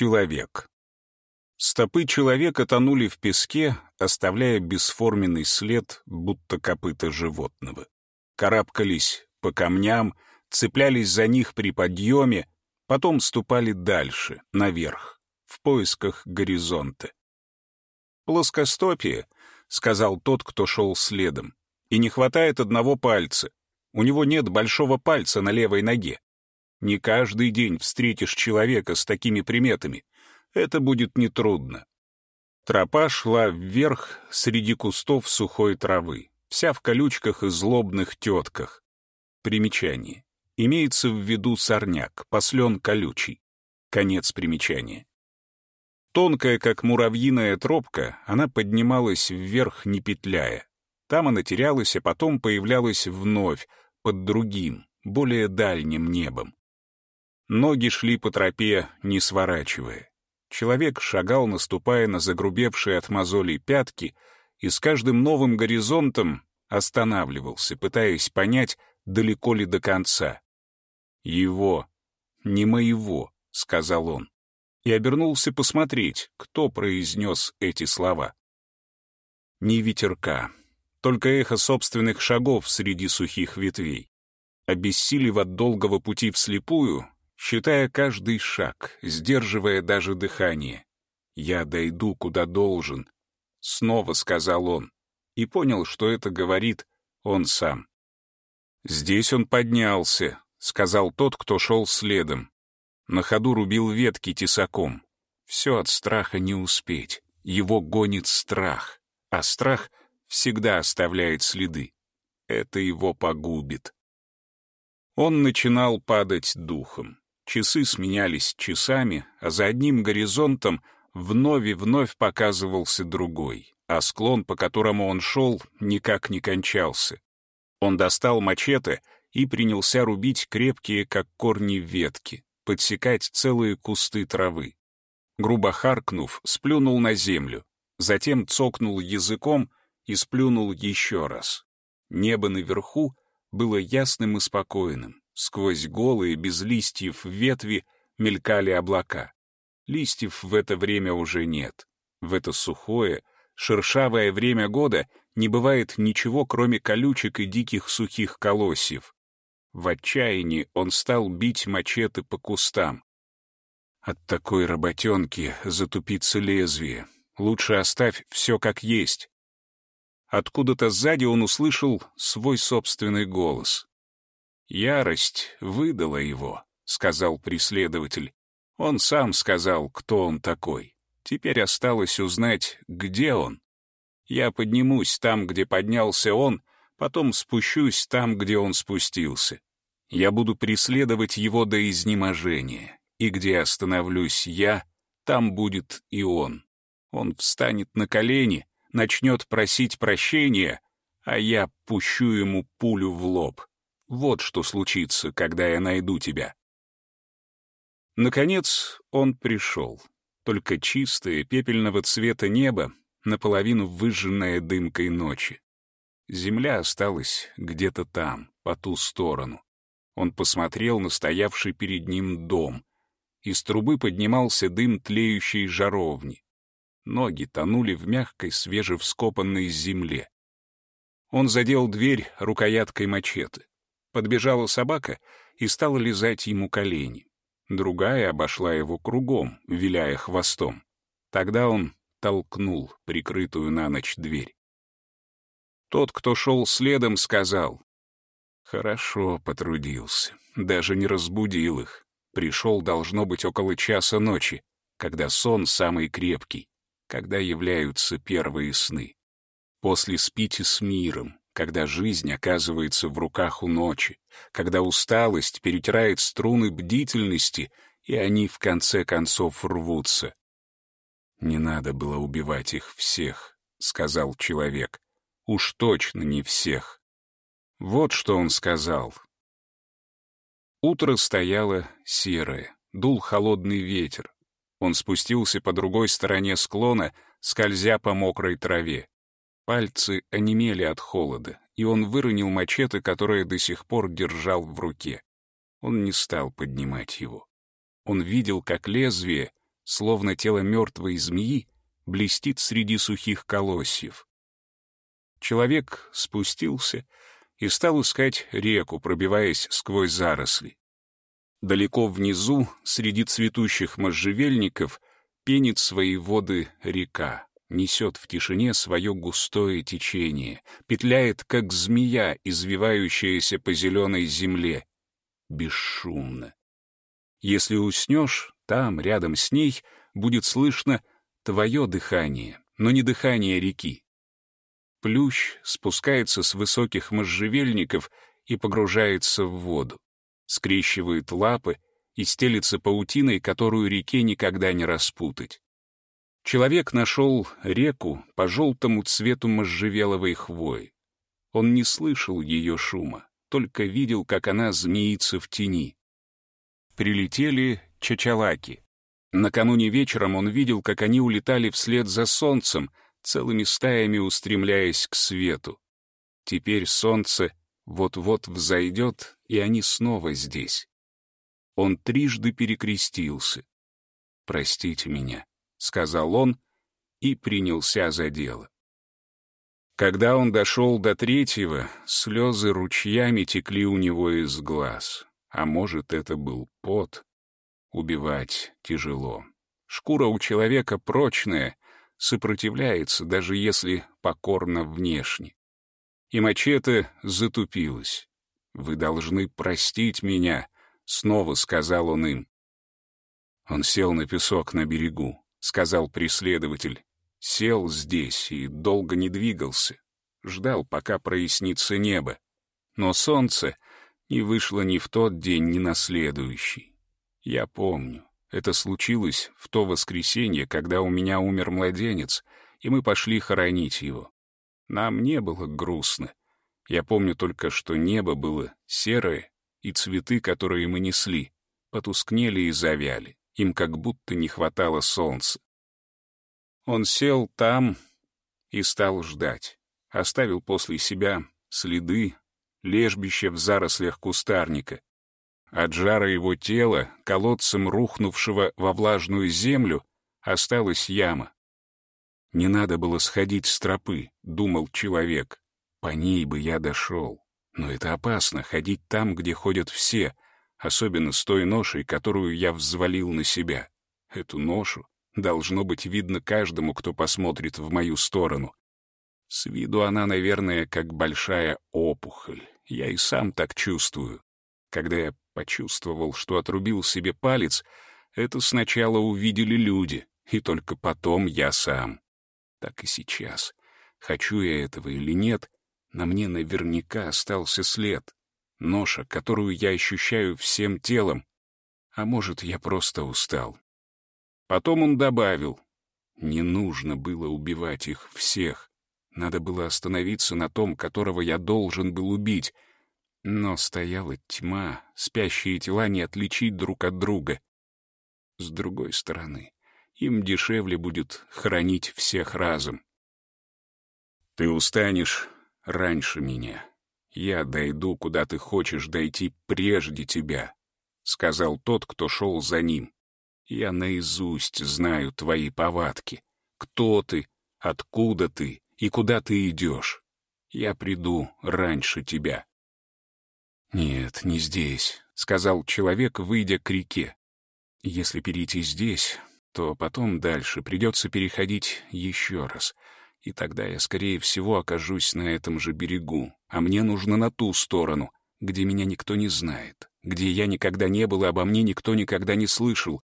Человек. Стопы человека тонули в песке, оставляя бесформенный след, будто копыта животного. Карабкались по камням, цеплялись за них при подъеме, потом ступали дальше, наверх, в поисках горизонта. «Плоскостопие», — сказал тот, кто шел следом, — «и не хватает одного пальца. У него нет большого пальца на левой ноге. Не каждый день встретишь человека с такими приметами. Это будет нетрудно. Тропа шла вверх среди кустов сухой травы, вся в колючках и злобных тетках. Примечание. Имеется в виду сорняк, послен колючий. Конец примечания. Тонкая, как муравьиная тропка, она поднималась вверх, не петляя. Там она терялась, а потом появлялась вновь, под другим, более дальним небом. Ноги шли по тропе, не сворачивая. Человек шагал, наступая на загрубевшие от мозолей пятки, и с каждым новым горизонтом останавливался, пытаясь понять, далеко ли до конца. «Его, не моего», — сказал он, и обернулся посмотреть, кто произнес эти слова. Не ветерка, только эхо собственных шагов среди сухих ветвей. Обессилев от долгого пути вслепую, считая каждый шаг, сдерживая даже дыхание. «Я дойду, куда должен», — снова сказал он, и понял, что это говорит он сам. «Здесь он поднялся», — сказал тот, кто шел следом. На ходу рубил ветки тесаком. Все от страха не успеть. Его гонит страх, а страх всегда оставляет следы. Это его погубит. Он начинал падать духом. Часы сменялись часами, а за одним горизонтом вновь и вновь показывался другой, а склон, по которому он шел, никак не кончался. Он достал мачете и принялся рубить крепкие, как корни, ветки, подсекать целые кусты травы. Грубо харкнув, сплюнул на землю, затем цокнул языком и сплюнул еще раз. Небо наверху было ясным и спокойным. Сквозь голые, без листьев ветви мелькали облака. Листьев в это время уже нет. В это сухое, шершавое время года не бывает ничего, кроме колючек и диких сухих колосьев. В отчаянии он стал бить мачете по кустам. От такой работенки затупится лезвие. Лучше оставь все как есть. Откуда-то сзади он услышал свой собственный голос. «Ярость выдала его», — сказал преследователь. Он сам сказал, кто он такой. Теперь осталось узнать, где он. Я поднимусь там, где поднялся он, потом спущусь там, где он спустился. Я буду преследовать его до изнеможения, и где остановлюсь я, там будет и он. Он встанет на колени, начнет просить прощения, а я пущу ему пулю в лоб. Вот что случится, когда я найду тебя. Наконец он пришел. Только чистое, пепельного цвета небо, наполовину выжженное дымкой ночи. Земля осталась где-то там, по ту сторону. Он посмотрел на стоявший перед ним дом. Из трубы поднимался дым тлеющей жаровни. Ноги тонули в мягкой, свежевскопанной земле. Он задел дверь рукояткой мачете. Подбежала собака и стала лизать ему колени. Другая обошла его кругом, виляя хвостом. Тогда он толкнул прикрытую на ночь дверь. Тот, кто шел следом, сказал, «Хорошо потрудился, даже не разбудил их. Пришел, должно быть, около часа ночи, когда сон самый крепкий, когда являются первые сны. После спите с миром, когда жизнь оказывается в руках у ночи, когда усталость перетирает струны бдительности, и они в конце концов рвутся. «Не надо было убивать их всех», — сказал человек. «Уж точно не всех». Вот что он сказал. Утро стояло серое, дул холодный ветер. Он спустился по другой стороне склона, скользя по мокрой траве. Пальцы онемели от холода, и он выронил мачете, которое до сих пор держал в руке. Он не стал поднимать его. Он видел, как лезвие словно тело мертвой змеи, блестит среди сухих колосьев. Человек спустился и стал искать реку, пробиваясь сквозь заросли. Далеко внизу, среди цветущих можжевельников, пенит свои воды река, несет в тишине свое густое течение, петляет, как змея, извивающаяся по зеленой земле, бесшумно. Если уснешь, там, рядом с ней, будет слышно твое дыхание, но не дыхание реки. Плющ спускается с высоких можжевельников и погружается в воду, скрещивает лапы и стелится паутиной, которую реке никогда не распутать. Человек нашел реку по желтому цвету можжевеловой хвои. Он не слышал ее шума, только видел, как она змеится в тени. Прилетели чачалаки. Накануне вечером он видел, как они улетали вслед за солнцем, целыми стаями устремляясь к свету. Теперь солнце вот-вот взойдет, и они снова здесь. Он трижды перекрестился. «Простите меня», — сказал он и принялся за дело. Когда он дошел до третьего, слезы ручьями текли у него из глаз. А может, это был пот. Убивать тяжело. Шкура у человека прочная, сопротивляется, даже если покорно внешне. И мачете затупилась. «Вы должны простить меня», — снова сказал он им. Он сел на песок на берегу, — сказал преследователь. Сел здесь и долго не двигался. Ждал, пока прояснится небо. Но солнце не вышло ни в тот день, ни на следующий. Я помню. Это случилось в то воскресенье, когда у меня умер младенец, и мы пошли хоронить его. Нам не было грустно. Я помню только, что небо было серое, и цветы, которые мы несли, потускнели и завяли. Им как будто не хватало солнца. Он сел там и стал ждать. Оставил после себя следы, лежбище в зарослях кустарника. От жара его тела, колодцем рухнувшего во влажную землю, осталась яма. «Не надо было сходить с тропы», — думал человек. «По ней бы я дошел. Но это опасно — ходить там, где ходят все, особенно с той ношей, которую я взвалил на себя. Эту ношу должно быть видно каждому, кто посмотрит в мою сторону. С виду она, наверное, как большая опухоль. Я и сам так чувствую. Когда я почувствовал, что отрубил себе палец, это сначала увидели люди, и только потом я сам. Так и сейчас. Хочу я этого или нет, на мне наверняка остался след. Ноша, которую я ощущаю всем телом. А может, я просто устал. Потом он добавил, не нужно было убивать их всех. Надо было остановиться на том, которого я должен был убить — но стояла тьма, спящие тела не отличить друг от друга. С другой стороны, им дешевле будет хранить всех разом. Ты устанешь раньше меня. Я дойду, куда ты хочешь дойти прежде тебя, — сказал тот, кто шел за ним. Я наизусть знаю твои повадки. Кто ты, откуда ты и куда ты идешь. Я приду раньше тебя. «Нет, не здесь», — сказал человек, выйдя к реке. «Если перейти здесь, то потом дальше придется переходить еще раз, и тогда я, скорее всего, окажусь на этом же берегу, а мне нужно на ту сторону, где меня никто не знает, где я никогда не был и обо мне никто никогда не слышал.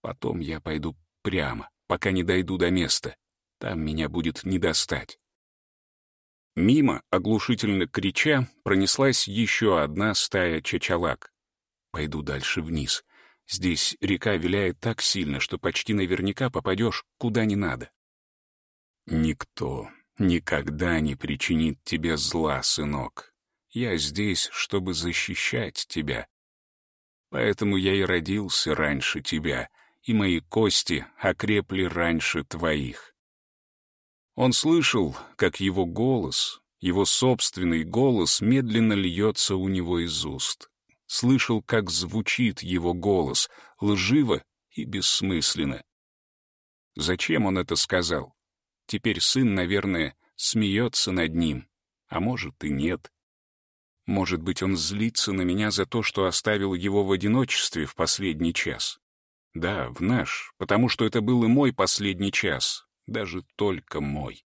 Потом я пойду прямо, пока не дойду до места. Там меня будет не достать. Мимо, оглушительно крича, пронеслась еще одна стая чачалак. Пойду дальше вниз. Здесь река виляет так сильно, что почти наверняка попадешь куда не надо. Никто никогда не причинит тебе зла, сынок. Я здесь, чтобы защищать тебя. Поэтому я и родился раньше тебя, и мои кости окрепли раньше твоих. Он слышал, как его голос, его собственный голос медленно льется у него из уст. Слышал, как звучит его голос, лживо и бессмысленно. Зачем он это сказал? Теперь сын, наверное, смеется над ним, а может и нет. Может быть, он злится на меня за то, что оставил его в одиночестве в последний час. Да, в наш, потому что это был и мой последний час, даже только мой.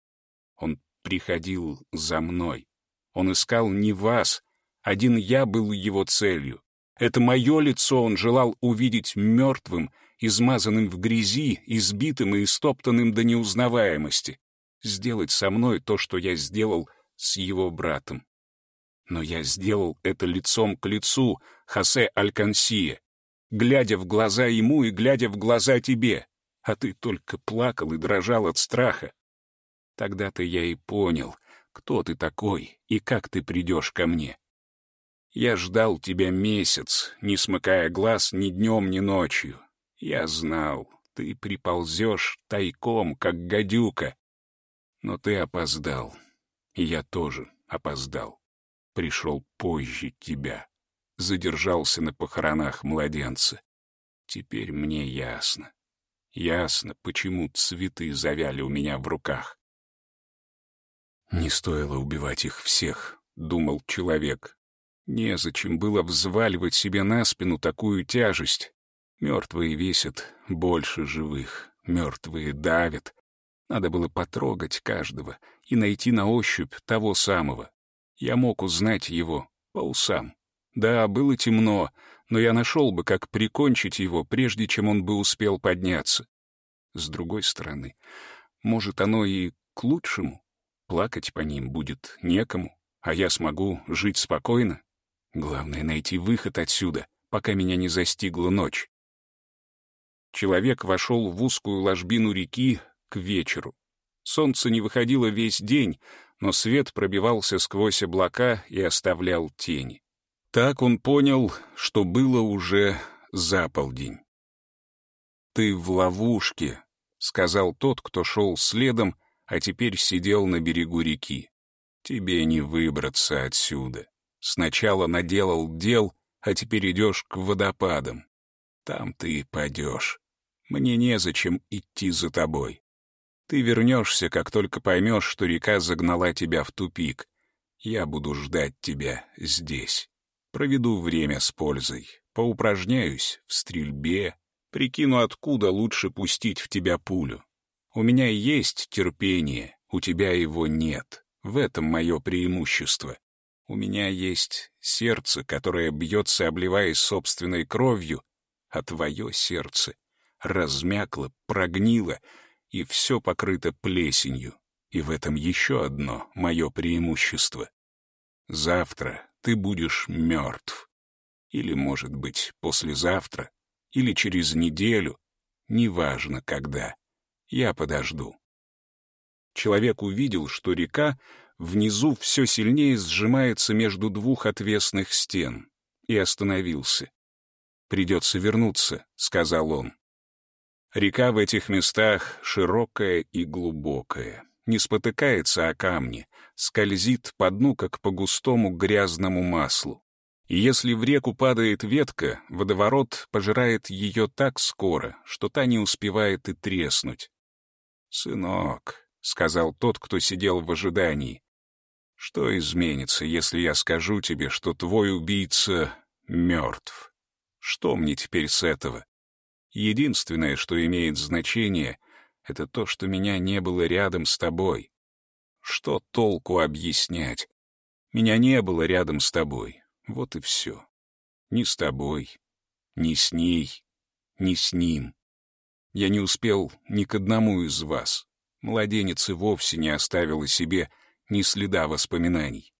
Он приходил за мной. Он искал не вас, один я был его целью. Это мое лицо он желал увидеть мертвым, измазанным в грязи, избитым и истоптанным до неузнаваемости. Сделать со мной то, что я сделал с его братом. Но я сделал это лицом к лицу, Хосе Алькансия, глядя в глаза ему и глядя в глаза тебе, а ты только плакал и дрожал от страха. Тогда-то я и понял, кто ты такой и как ты придешь ко мне. Я ждал тебя месяц, не смыкая глаз ни днем, ни ночью. Я знал, ты приползешь тайком, как гадюка. Но ты опоздал, и я тоже опоздал пришел позже тебя, задержался на похоронах младенца. Теперь мне ясно. Ясно, почему цветы завяли у меня в руках. Не стоило убивать их всех, думал человек. Незачем было взваливать себе на спину такую тяжесть. Мертвые весят больше живых, мертвые давят. Надо было потрогать каждого и найти на ощупь того самого, я мог узнать его по усам. Да, было темно, но я нашел бы, как прикончить его, прежде чем он бы успел подняться. С другой стороны, может, оно и к лучшему. Плакать по ним будет некому, а я смогу жить спокойно. Главное — найти выход отсюда, пока меня не застигла ночь. Человек вошел в узкую ложбину реки к вечеру. Солнце не выходило весь день, но свет пробивался сквозь облака и оставлял тени. Так он понял, что было уже за полдень. «Ты в ловушке», — сказал тот, кто шел следом, а теперь сидел на берегу реки. «Тебе не выбраться отсюда. Сначала наделал дел, а теперь идешь к водопадам. Там ты и падешь. Мне незачем идти за тобой. Ты вернешься, как только поймешь, что река загнала тебя в тупик. Я буду ждать тебя здесь. Проведу время с пользой, поупражняюсь в стрельбе, прикину, откуда лучше пустить в тебя пулю. У меня есть терпение, у тебя его нет. В этом мое преимущество. У меня есть сердце, которое бьется, обливаясь собственной кровью, а твое сердце размякло, прогнило — и все покрыто плесенью. И в этом еще одно мое преимущество. Завтра ты будешь мертв. Или, может быть, послезавтра, или через неделю, неважно когда. Я подожду. Человек увидел, что река внизу все сильнее сжимается между двух отвесных стен, и остановился. «Придется вернуться», — сказал он. Река в этих местах широкая и глубокая, не спотыкается о камни, скользит по дну, как по густому грязному маслу. И если в реку падает ветка, водоворот пожирает ее так скоро, что та не успевает и треснуть. «Сынок», — сказал тот, кто сидел в ожидании, — «что изменится, если я скажу тебе, что твой убийца мертв? Что мне теперь с этого?» Единственное, что имеет значение, это то, что меня не было рядом с тобой. Что толку объяснять? Меня не было рядом с тобой. Вот и все. Ни с тобой, ни с ней, ни с ним. Я не успел ни к одному из вас. Младенец и вовсе не оставил о себе ни следа воспоминаний.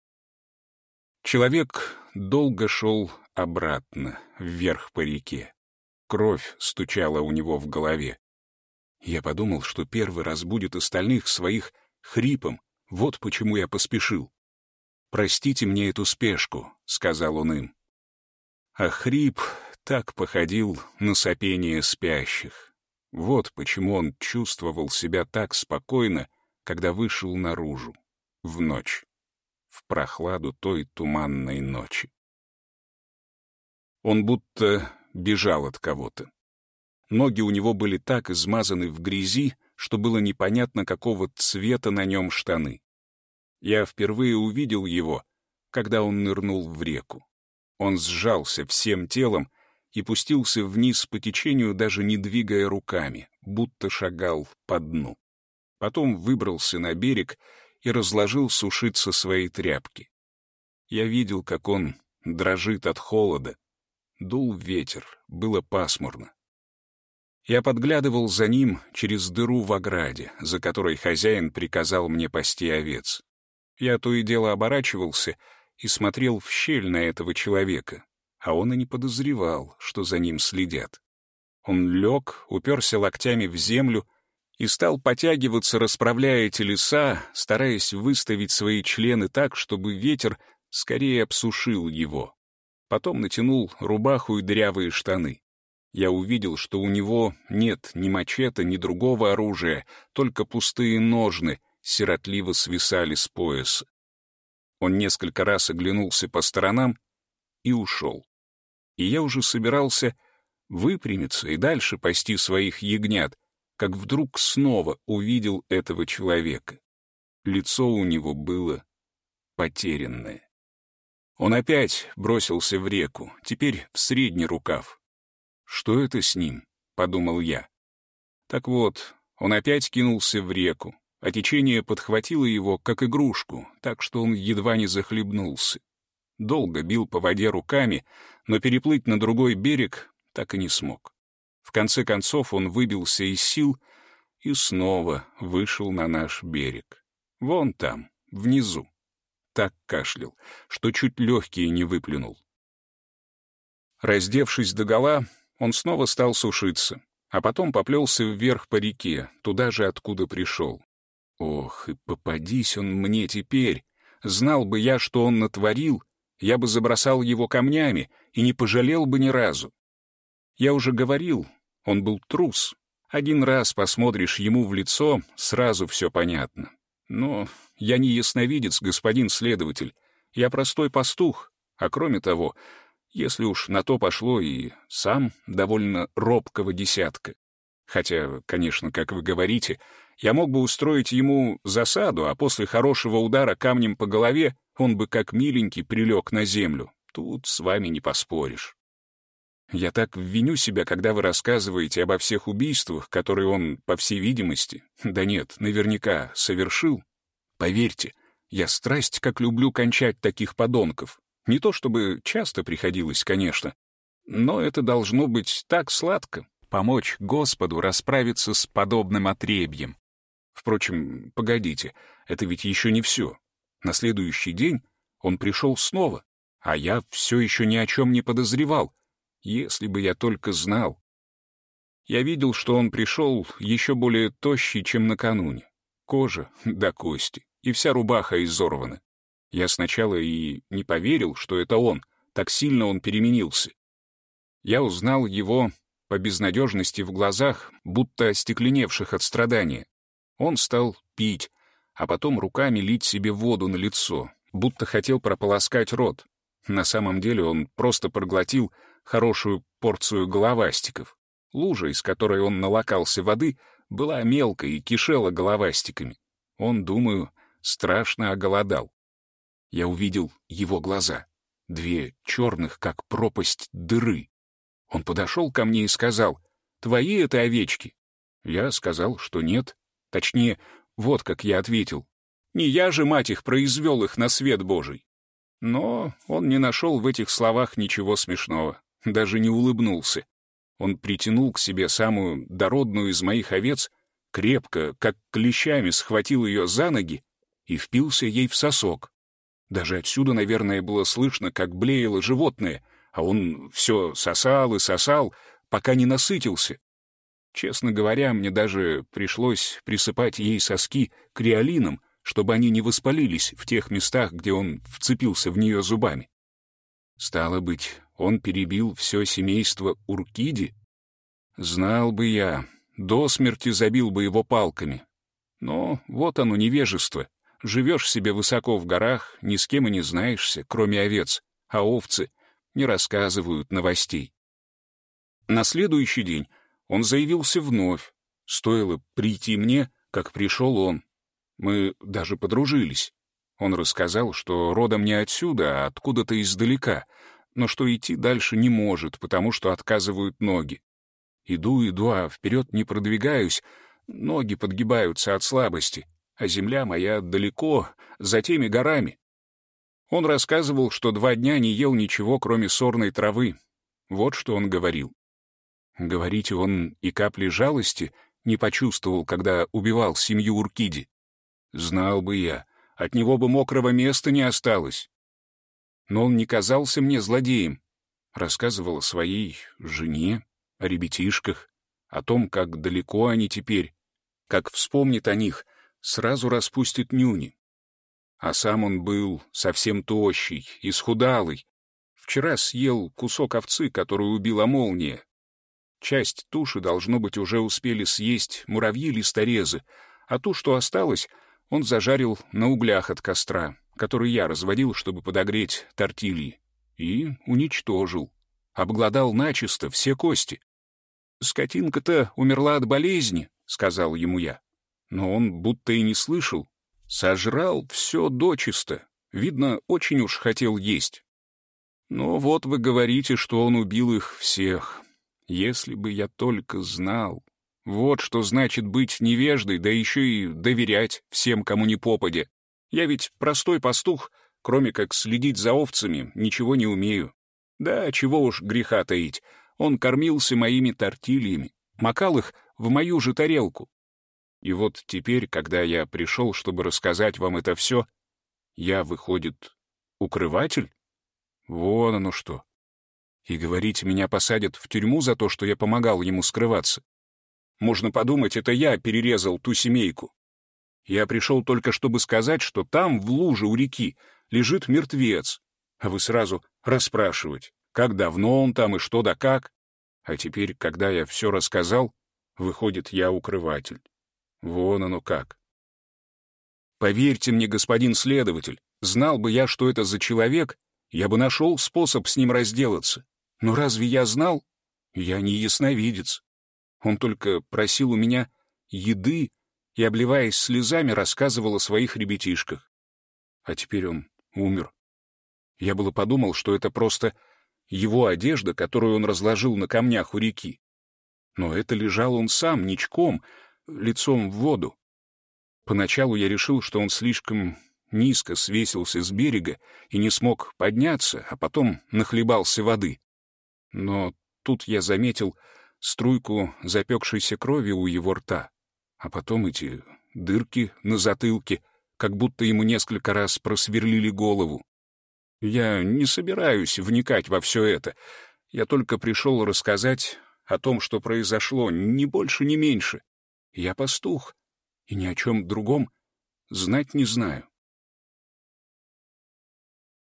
Человек долго шел обратно, вверх по реке. Кровь стучала у него в голове. Я подумал, что первый раз будет остальных своих хрипом. Вот почему я поспешил. «Простите мне эту спешку», — сказал он им. А хрип так походил на сопение спящих. Вот почему он чувствовал себя так спокойно, когда вышел наружу, в ночь, в прохладу той туманной ночи. Он будто бежал от кого-то. Ноги у него были так измазаны в грязи, что было непонятно, какого цвета на нем штаны. Я впервые увидел его, когда он нырнул в реку. Он сжался всем телом и пустился вниз по течению, даже не двигая руками, будто шагал по дну. Потом выбрался на берег и разложил сушиться свои тряпки. Я видел, как он дрожит от холода. Дул ветер, было пасмурно. Я подглядывал за ним через дыру в ограде, за которой хозяин приказал мне пасти овец. Я то и дело оборачивался и смотрел в щель на этого человека, а он и не подозревал, что за ним следят. Он лег, уперся локтями в землю и стал потягиваться, расправляя телеса, стараясь выставить свои члены так, чтобы ветер скорее обсушил его. Потом натянул рубаху и дырявые штаны. Я увидел, что у него нет ни мачете, ни другого оружия, только пустые ножны сиротливо свисали с пояса. Он несколько раз оглянулся по сторонам и ушел. И я уже собирался выпрямиться и дальше пасти своих ягнят, как вдруг снова увидел этого человека. Лицо у него было потерянное. Он опять бросился в реку, теперь в средний рукав, «Что это с ним?» — подумал я. Так вот, он опять кинулся в реку, а течение подхватило его, как игрушку, так что он едва не захлебнулся. Долго бил по воде руками, но переплыть на другой берег так и не смог. В конце концов он выбился из сил и снова вышел на наш берег. Вон там, внизу. Так кашлял, что чуть легкие не выплюнул. Раздевшись догола, он снова стал сушиться, а потом поплелся вверх по реке, туда же, откуда пришел. Ох, и попадись он мне теперь! Знал бы я, что он натворил, я бы забросал его камнями и не пожалел бы ни разу. Я уже говорил, он был трус. Один раз посмотришь ему в лицо, сразу все понятно. Но я не ясновидец, господин следователь. Я простой пастух, а кроме того, если уж на то пошло и сам довольно робкого десятка. Хотя, конечно, как вы говорите, я мог бы устроить ему засаду, а после хорошего удара камнем по голове он бы как миленький прилег на землю. Тут с вами не поспоришь. Я так виню себя, когда вы рассказываете обо всех убийствах, которые он, по всей видимости, да нет, наверняка, совершил. Поверьте, я страсть как люблю кончать таких подонков. Не то чтобы часто приходилось, конечно, но это должно быть так сладко — помочь Господу расправиться с подобным отребьем. Впрочем, погодите, это ведь еще не все. На следующий день он пришел снова, а я все еще ни о чем не подозревал, если бы я только знал. Я видел, что он пришел еще более тощий, чем накануне. Кожа до кости, и вся рубаха изорвана. Я сначала и не поверил, что это он, так сильно он переменился. Я узнал его по безнадежности в глазах, будто остекленевших от страдания. Он стал пить, а потом руками лить себе воду на лицо, будто хотел прополоскать рот. На самом деле он просто проглотил хорошую порцию головастиков. Лужа, из которой он налокался воды, была мелкой и кишела головастиками. Он, думаю, страшно оголодал я увидел его глаза, две черных, как пропасть дыры. Он подошел ко мне и сказал, «Твои это овечки?» Я сказал, что нет. Точнее, вот как я ответил. Не я же, мать их, произвел их на свет Божий. Но он не нашел в этих словах ничего смешного, даже не улыбнулся. Он притянул к себе самую дородную из моих овец, крепко, как клещами схватил ее за ноги и впился ей в сосок. Даже отсюда, наверное, было слышно, как блеяло животное, а он все сосал и сосал, пока не насытился. Честно говоря, мне даже пришлось присыпать ей соски креолином, чтобы они не воспалились в тех местах, где он вцепился в нее зубами. Стало быть, он перебил все семейство Уркиди? Знал бы я, до смерти забил бы его палками. Но вот оно невежество. Живешь себе высоко в горах, ни с кем и не знаешься, кроме овец, а овцы не рассказывают новостей. На следующий день Он заявился вновь. Стоило прийти мне, как пришел он. Мы даже подружились. Он рассказал, что родом не отсюда, а откуда-то издалека, но что идти дальше не может, потому что отказывают ноги. Иду, иду, а вперед не продвигаюсь, ноги подгибаются от слабости, а земля моя далеко, за теми горами. Он рассказывал, что два дня не ел ничего, кроме сорной травы. Вот что он говорил. Говорите, он и капли жалости не почувствовал, когда убивал семью Уркиди. Знал бы я, от него бы мокрого места не осталось. Но он не казался мне злодеем. Рассказывал о своей жене, о ребятишках, о том, как далеко они теперь, как вспомнит о них, сразу распустит нюни. А сам он был совсем тощий, исхудалый. Вчера съел кусок овцы, которую убила молния. Часть туши, должно быть, уже успели съесть муравьи-листорезы, а ту, что осталось, он зажарил на углях от костра, который я разводил, чтобы подогреть тортильи, и уничтожил. Обглодал начисто все кости. «Скотинка-то умерла от болезни», — сказал ему я. Но он будто и не слышал. Сожрал все дочисто. Видно, очень уж хотел есть. Но вот вы говорите, что он убил их всех. Если бы я только знал. Вот что значит быть невеждой, да еще и доверять всем, кому не попадя. Я ведь простой пастух, кроме как следить за овцами, ничего не умею. Да, чего уж греха таить, он кормился моими тортильями, макал их в мою же тарелку. И вот теперь, когда я пришел, чтобы рассказать вам это все, я, выходит, укрыватель? Вон оно что. И говорите, меня посадят в тюрьму за то, что я помогал ему скрываться. Можно подумать, это я перерезал ту семейку. Я пришел только, чтобы сказать, что там, в луже у реки, лежит мертвец. А вы сразу расспрашивать, как давно он там и что да как. А теперь, когда я все рассказал, выходит, я укрыватель. Вон оно как. Поверьте мне, господин следователь, знал бы я, что это за человек, я бы нашел способ с ним разделаться. Но разве я знал? Я не ясновидец. Он только просил у меня еды и, обливаясь слезами, рассказывал о своих ребятишках. А теперь он умер. Я было подумал, что это просто его одежда, которую он разложил на камнях у реки. Но это лежал он сам, ничком, лицом в воду. Поначалу я решил, что он слишком низко свесился с берега и не смог подняться, а потом нахлебался воды. Но тут я заметил струйку запекшейся крови у его рта, а потом эти дырки на затылке, как будто ему несколько раз просверлили голову. Я не собираюсь вникать во все это. Я только пришел рассказать о том, что произошло, ни больше, ни меньше. Я пастух, и ни о чем другом знать не знаю.